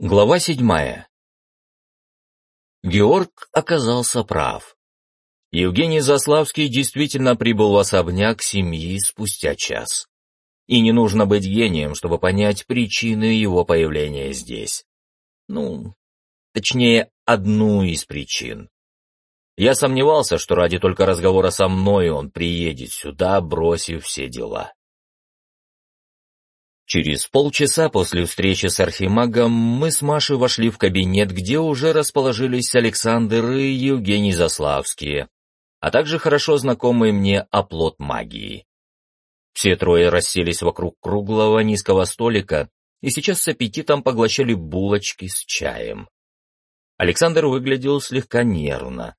Глава седьмая. Георг оказался прав. Евгений Заславский действительно прибыл в особняк семьи спустя час. И не нужно быть гением, чтобы понять причины его появления здесь. Ну, точнее, одну из причин. Я сомневался, что ради только разговора со мной он приедет сюда, бросив все дела. Через полчаса после встречи с Архимагом мы с Машей вошли в кабинет, где уже расположились Александр и Евгений Заславские, а также хорошо знакомый мне оплот магии. Все трое расселись вокруг круглого низкого столика и сейчас с аппетитом поглощали булочки с чаем. Александр выглядел слегка нервно,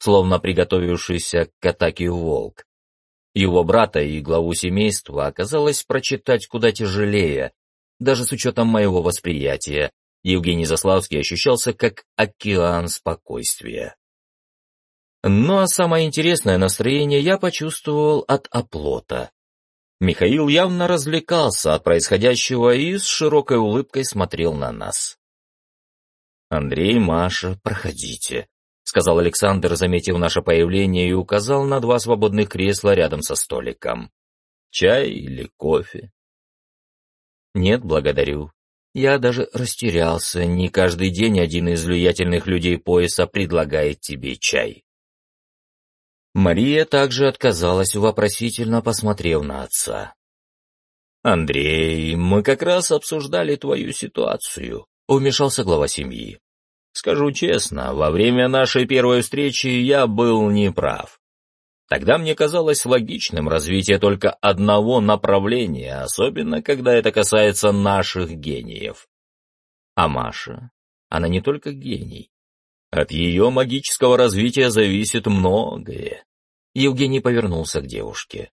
словно приготовившийся к атаке волк. Его брата и главу семейства оказалось прочитать куда тяжелее, даже с учетом моего восприятия. Евгений Заславский ощущался как океан спокойствия. Ну а самое интересное настроение я почувствовал от оплота. Михаил явно развлекался от происходящего и с широкой улыбкой смотрел на нас. «Андрей, Маша, проходите», — сказал Александр, заметив наше появление, и указал на два свободных кресла рядом со столиком. «Чай или кофе?» «Нет, благодарю. Я даже растерялся. Не каждый день один из влиятельных людей пояса предлагает тебе чай». Мария также отказалась, вопросительно посмотрев на отца. «Андрей, мы как раз обсуждали твою ситуацию», — вмешался глава семьи. Скажу честно, во время нашей первой встречи я был неправ. Тогда мне казалось логичным развитие только одного направления, особенно когда это касается наших гениев. А Маша, она не только гений. От ее магического развития зависит многое. Евгений повернулся к девушке.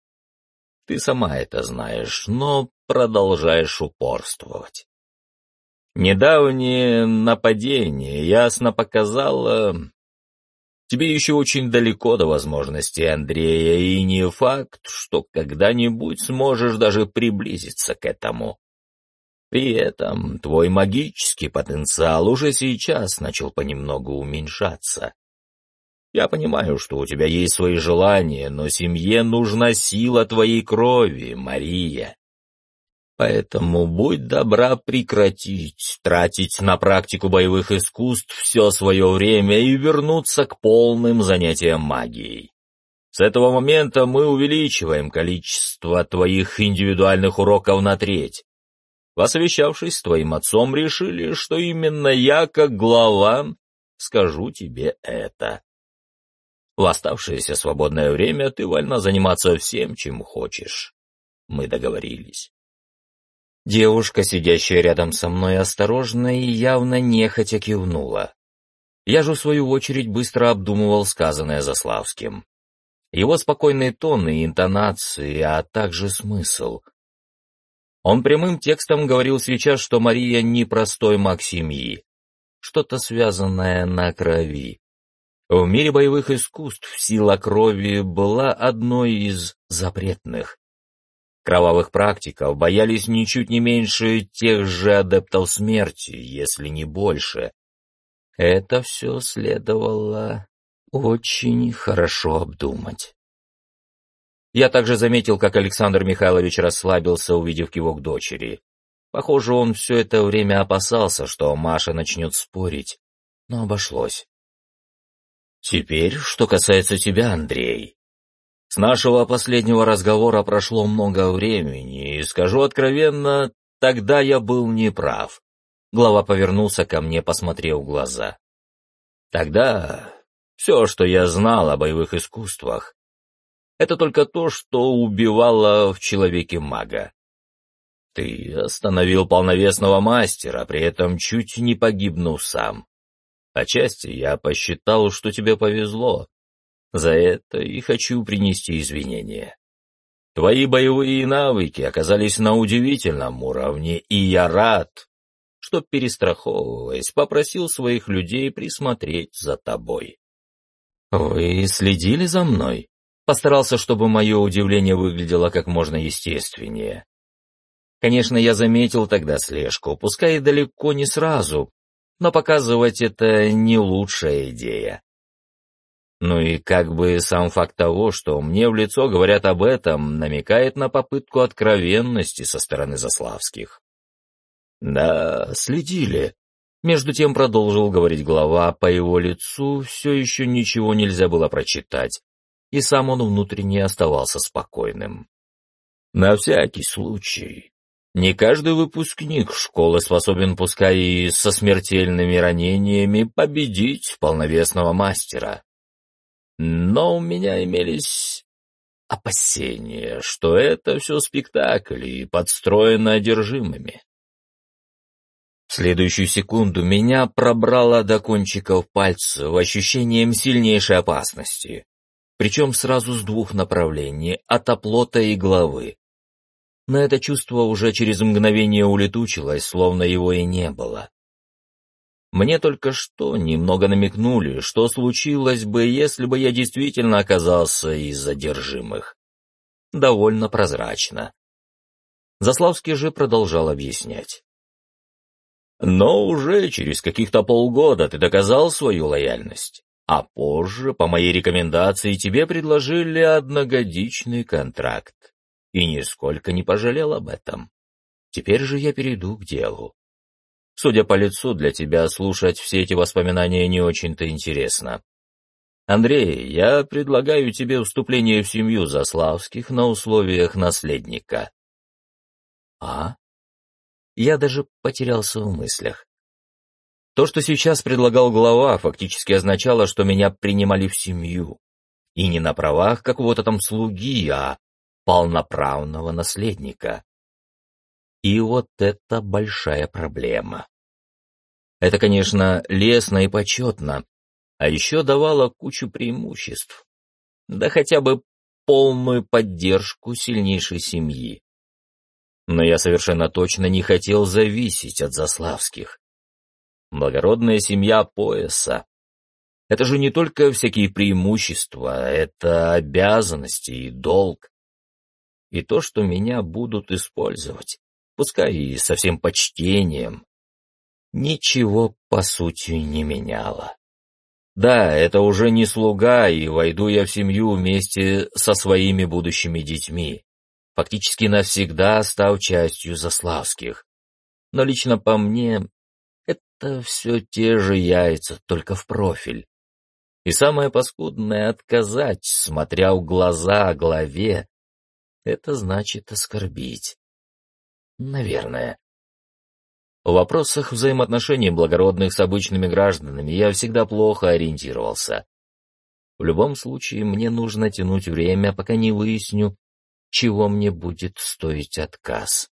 Ты сама это знаешь, но продолжаешь упорствовать. Недавнее нападение ясно показало... Тебе еще очень далеко до возможности, Андрея, и не факт, что когда-нибудь сможешь даже приблизиться к этому. При этом твой магический потенциал уже сейчас начал понемногу уменьшаться. Я понимаю, что у тебя есть свои желания, но семье нужна сила твоей крови, Мария. Поэтому будь добра прекратить тратить на практику боевых искусств все свое время и вернуться к полным занятиям магией. С этого момента мы увеличиваем количество твоих индивидуальных уроков на треть. Посовещавшись с твоим отцом, решили, что именно я, как глава, скажу тебе это. В оставшееся свободное время ты вольна заниматься всем, чем хочешь. Мы договорились. Девушка, сидящая рядом со мной, осторожно и явно нехотя кивнула. Я же, в свою очередь, быстро обдумывал сказанное Заславским. Его спокойные тоны и интонации, а также смысл. Он прямым текстом говорил сейчас, что Мария не простой маг семьи, что-то связанное на крови. В мире боевых искусств сила крови была одной из запретных. Кровавых практиков боялись ничуть не меньше тех же адептов смерти, если не больше. Это все следовало очень хорошо обдумать. Я также заметил, как Александр Михайлович расслабился, увидев кивок дочери. Похоже, он все это время опасался, что Маша начнет спорить, но обошлось. «Теперь, что касается тебя, Андрей», с нашего последнего разговора прошло много времени, и, скажу откровенно, тогда я был неправ. Глава повернулся ко мне, посмотрев в глаза. Тогда все, что я знал о боевых искусствах, это только то, что убивало в человеке мага. Ты остановил полновесного мастера, при этом чуть не погибнув сам. Отчасти я посчитал, что тебе повезло. За это и хочу принести извинения. Твои боевые навыки оказались на удивительном уровне, и я рад, что, перестраховываясь, попросил своих людей присмотреть за тобой. «Вы следили за мной?» Постарался, чтобы мое удивление выглядело как можно естественнее. Конечно, я заметил тогда слежку, пускай и далеко не сразу, но показывать это не лучшая идея. Ну и как бы сам факт того, что мне в лицо говорят об этом, намекает на попытку откровенности со стороны Заславских. Да, следили. Между тем продолжил говорить глава, по его лицу все еще ничего нельзя было прочитать, и сам он внутренне оставался спокойным. На всякий случай. Не каждый выпускник школы способен, пускай и со смертельными ранениями, победить полновесного мастера. Но у меня имелись опасения, что это все спектакль и подстроено одержимыми. В следующую секунду меня пробрало до кончиков пальцев ощущением сильнейшей опасности, причем сразу с двух направлений, от оплота и головы. Но это чувство уже через мгновение улетучилось, словно его и не было. Мне только что немного намекнули, что случилось бы, если бы я действительно оказался из задержимых. Довольно прозрачно. Заславский же продолжал объяснять. Но уже через каких-то полгода ты доказал свою лояльность, а позже, по моей рекомендации, тебе предложили одногодичный контракт, и нисколько не пожалел об этом. Теперь же я перейду к делу. Судя по лицу, для тебя слушать все эти воспоминания не очень-то интересно. Андрей, я предлагаю тебе вступление в семью Заславских на условиях наследника. А? Я даже потерялся в мыслях. То, что сейчас предлагал глава, фактически означало, что меня принимали в семью. И не на правах какого-то там слуги, а полноправного наследника. И вот это большая проблема. Это, конечно, лестно и почетно, а еще давало кучу преимуществ. Да хотя бы полную поддержку сильнейшей семьи. Но я совершенно точно не хотел зависеть от Заславских. Благородная семья пояса. Это же не только всякие преимущества, это обязанности и долг. И то, что меня будут использовать пускай и со всем почтением, ничего по сути не меняло. Да, это уже не слуга, и войду я в семью вместе со своими будущими детьми, фактически навсегда став частью Заславских. Но лично по мне, это все те же яйца, только в профиль. И самое паскудное — отказать, смотря в глаза главе, это значит оскорбить. Наверное. В вопросах взаимоотношений благородных с обычными гражданами я всегда плохо ориентировался. В любом случае, мне нужно тянуть время, пока не выясню, чего мне будет стоить отказ.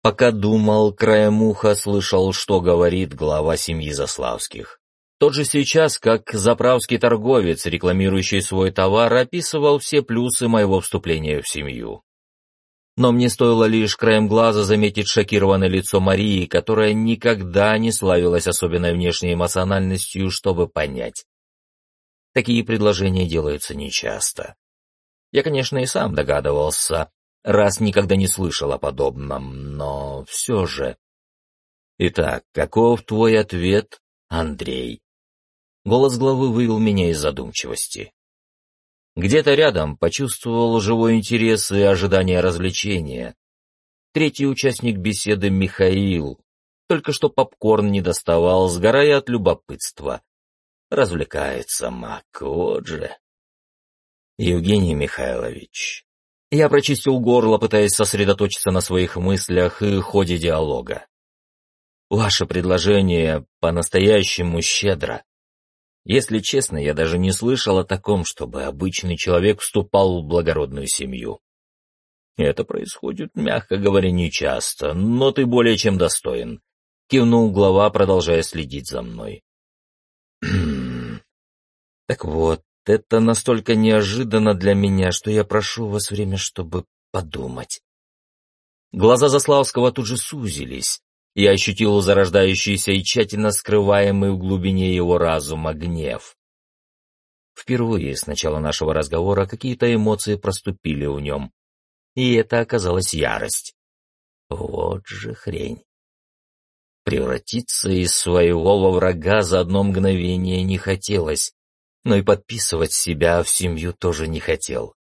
Пока думал, краем уха слышал, что говорит глава семьи Заславских. Тот же сейчас, как заправский торговец, рекламирующий свой товар, описывал все плюсы моего вступления в семью но мне стоило лишь краем глаза заметить шокированное лицо Марии, которая никогда не славилась особенной внешней эмоциональностью, чтобы понять. Такие предложения делаются нечасто. Я, конечно, и сам догадывался, раз никогда не слышал о подобном, но все же... Итак, каков твой ответ, Андрей? Голос главы вывел меня из задумчивости. Где-то рядом почувствовал живой интерес и ожидание развлечения. Третий участник беседы Михаил. Только что попкорн не доставал, сгорая от любопытства. Развлекается маг, вот же. Евгений Михайлович. Я прочистил горло, пытаясь сосредоточиться на своих мыслях и ходе диалога. Ваше предложение по-настоящему щедро. Если честно, я даже не слышал о таком, чтобы обычный человек вступал в благородную семью. Это происходит, мягко говоря, нечасто, но ты более чем достоин. Кивнул глава, продолжая следить за мной. так вот, это настолько неожиданно для меня, что я прошу вас время, чтобы подумать. Глаза Заславского тут же сузились, я ощутил зарождающийся и тщательно скрываемый в глубине его разума гнев. Впервые с начала нашего разговора какие-то эмоции проступили в нем. и это оказалась ярость. Вот же хрень. Превратиться из своего во врага за одно мгновение не хотелось, но и подписывать себя в семью тоже не хотел.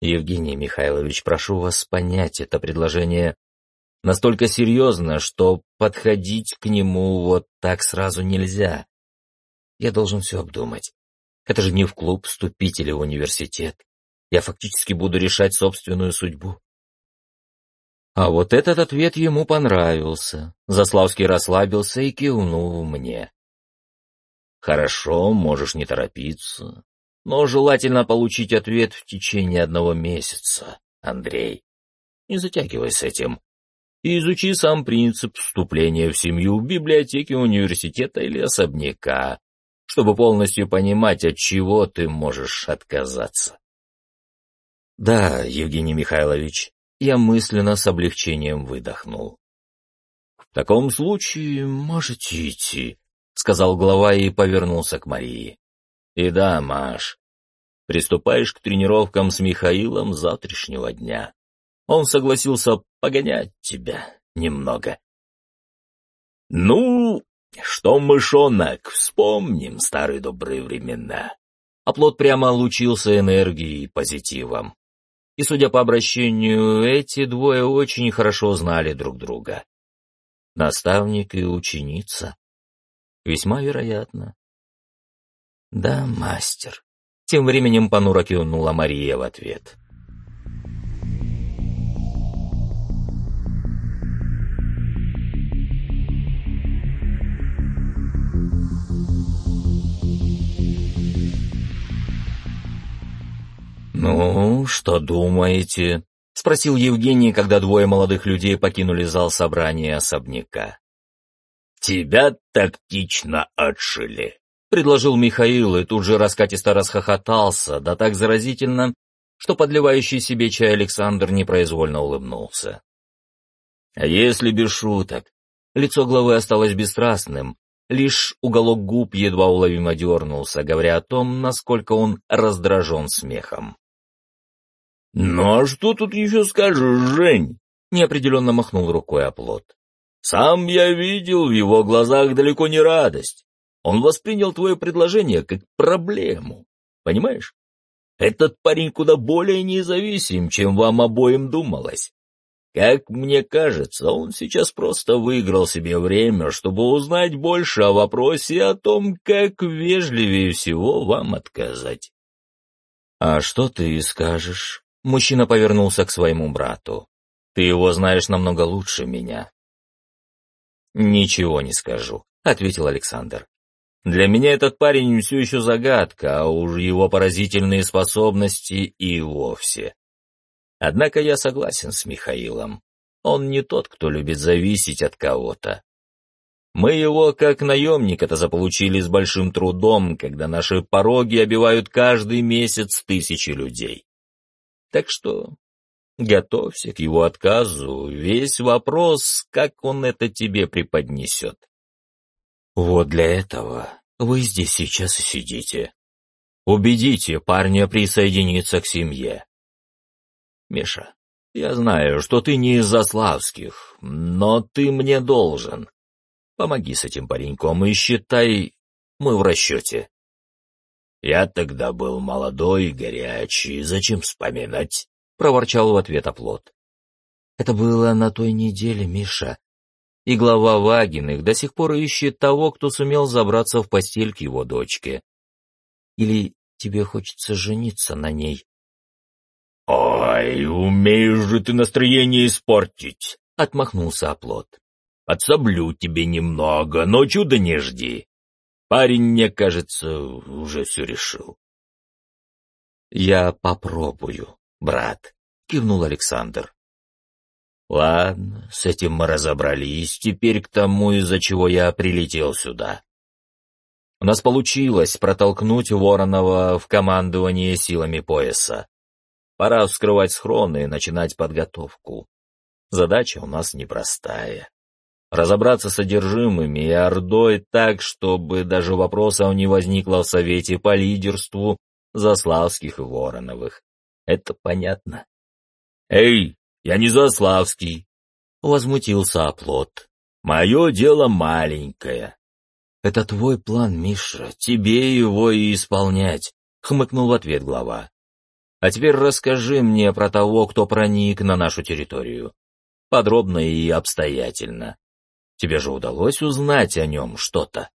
Евгений Михайлович, прошу вас понять это предложение настолько серьезно, что подходить к нему вот так сразу нельзя. Я должен все обдумать. Это же не в клуб вступить или в университет. Я фактически буду решать собственную судьбу. А вот этот ответ ему понравился. Заславский расслабился и кивнул мне. Хорошо, можешь не торопиться, но желательно получить ответ в течение одного месяца, Андрей. Не затягивай с этим. И изучи сам принцип вступления в семью в библиотеке университета или особняка, чтобы полностью понимать, от чего ты можешь отказаться. Да, Евгений Михайлович, я мысленно с облегчением выдохнул. В таком случае можете идти, сказал глава и повернулся к Марии. И да, Маш, приступаешь к тренировкам с Михаилом завтрашнего дня. Он согласился погонять тебя немного. Ну, что, мышонок, вспомним старые добрые времена. Оплот прямо лучился энергией и позитивом. И, судя по обращению, эти двое очень хорошо знали друг друга. Наставник и ученица. Весьма вероятно. Да, мастер. Тем временем понуро кивнула Мария в ответ. «Ну, что думаете?» — спросил Евгений, когда двое молодых людей покинули зал собрания особняка. «Тебя тактично отшили», — предложил Михаил и тут же раскатисто расхохотался, да так заразительно, что подливающий себе чай Александр непроизвольно улыбнулся. А если без шуток? Лицо главы осталось бесстрастным, лишь уголок губ едва уловимо дернулся, говоря о том, насколько он раздражен смехом. «Ну а что тут еще скажешь, Жень?» — неопределенно махнул рукой оплот. Сам я видел в его глазах далеко не радость. Он воспринял твое предложение как проблему. Понимаешь? Этот парень куда более независим, чем вам обоим думалось. Как мне кажется, он сейчас просто выиграл себе время, чтобы узнать больше о вопросе и о том, как вежливее всего вам отказать. «А что ты скажешь?» Мужчина повернулся к своему брату. «Ты его знаешь намного лучше меня. «Ничего не скажу», — ответил Александр. «Для меня этот парень все еще загадка, а уж его поразительные способности и вовсе. Однако я согласен с Михаилом. Он не тот, кто любит зависеть от кого-то. Мы его, как наемника-то, заполучили с большим трудом, когда наши пороги обивают каждый месяц тысячи людей. Так что Готовься к его отказу, весь вопрос, как он это тебе преподнесет. Вот для этого вы здесь сейчас и сидите. Убедите парня присоединиться к семье. Миша, я знаю, что ты не из Заславских, но ты мне должен. Помоги с этим пареньком и считай, мы в расчете. Я тогда был молодой и горячий, зачем вспоминать? проворчал в ответ оплот. Это было на той неделе, Миша. И глава Вагиных до сих пор ищет того, кто сумел забраться в постель к его дочке. Или тебе хочется жениться на ней? «Ой, умеешь же ты настроение испортить!» — отмахнулся оплот. «Подсоблю тебе немного, но чуда не жди. Парень, мне кажется, уже все решил». «Я попробую», брат», — кивнул Александр. «Ладно, с этим мы разобрались, теперь к тому, из-за чего я прилетел сюда. У нас получилось протолкнуть Воронова в командование силами пояса. Пора вскрывать схроны и начинать подготовку. Задача у нас непростая. Разобраться с содержимыми и Ордой так, чтобы даже вопросов не возникло в Совете по лидерству Заславских и Вороновых. Это понятно. «Эй, я не Заславский!» — возмутился оплот. «Мое дело маленькое». «Это твой план, Миша, тебе его и исполнять», — хмыкнул в ответ глава. «А теперь расскажи мне про того, кто проник на нашу территорию. Подробно и обстоятельно. Тебе же удалось узнать о нем что-то?»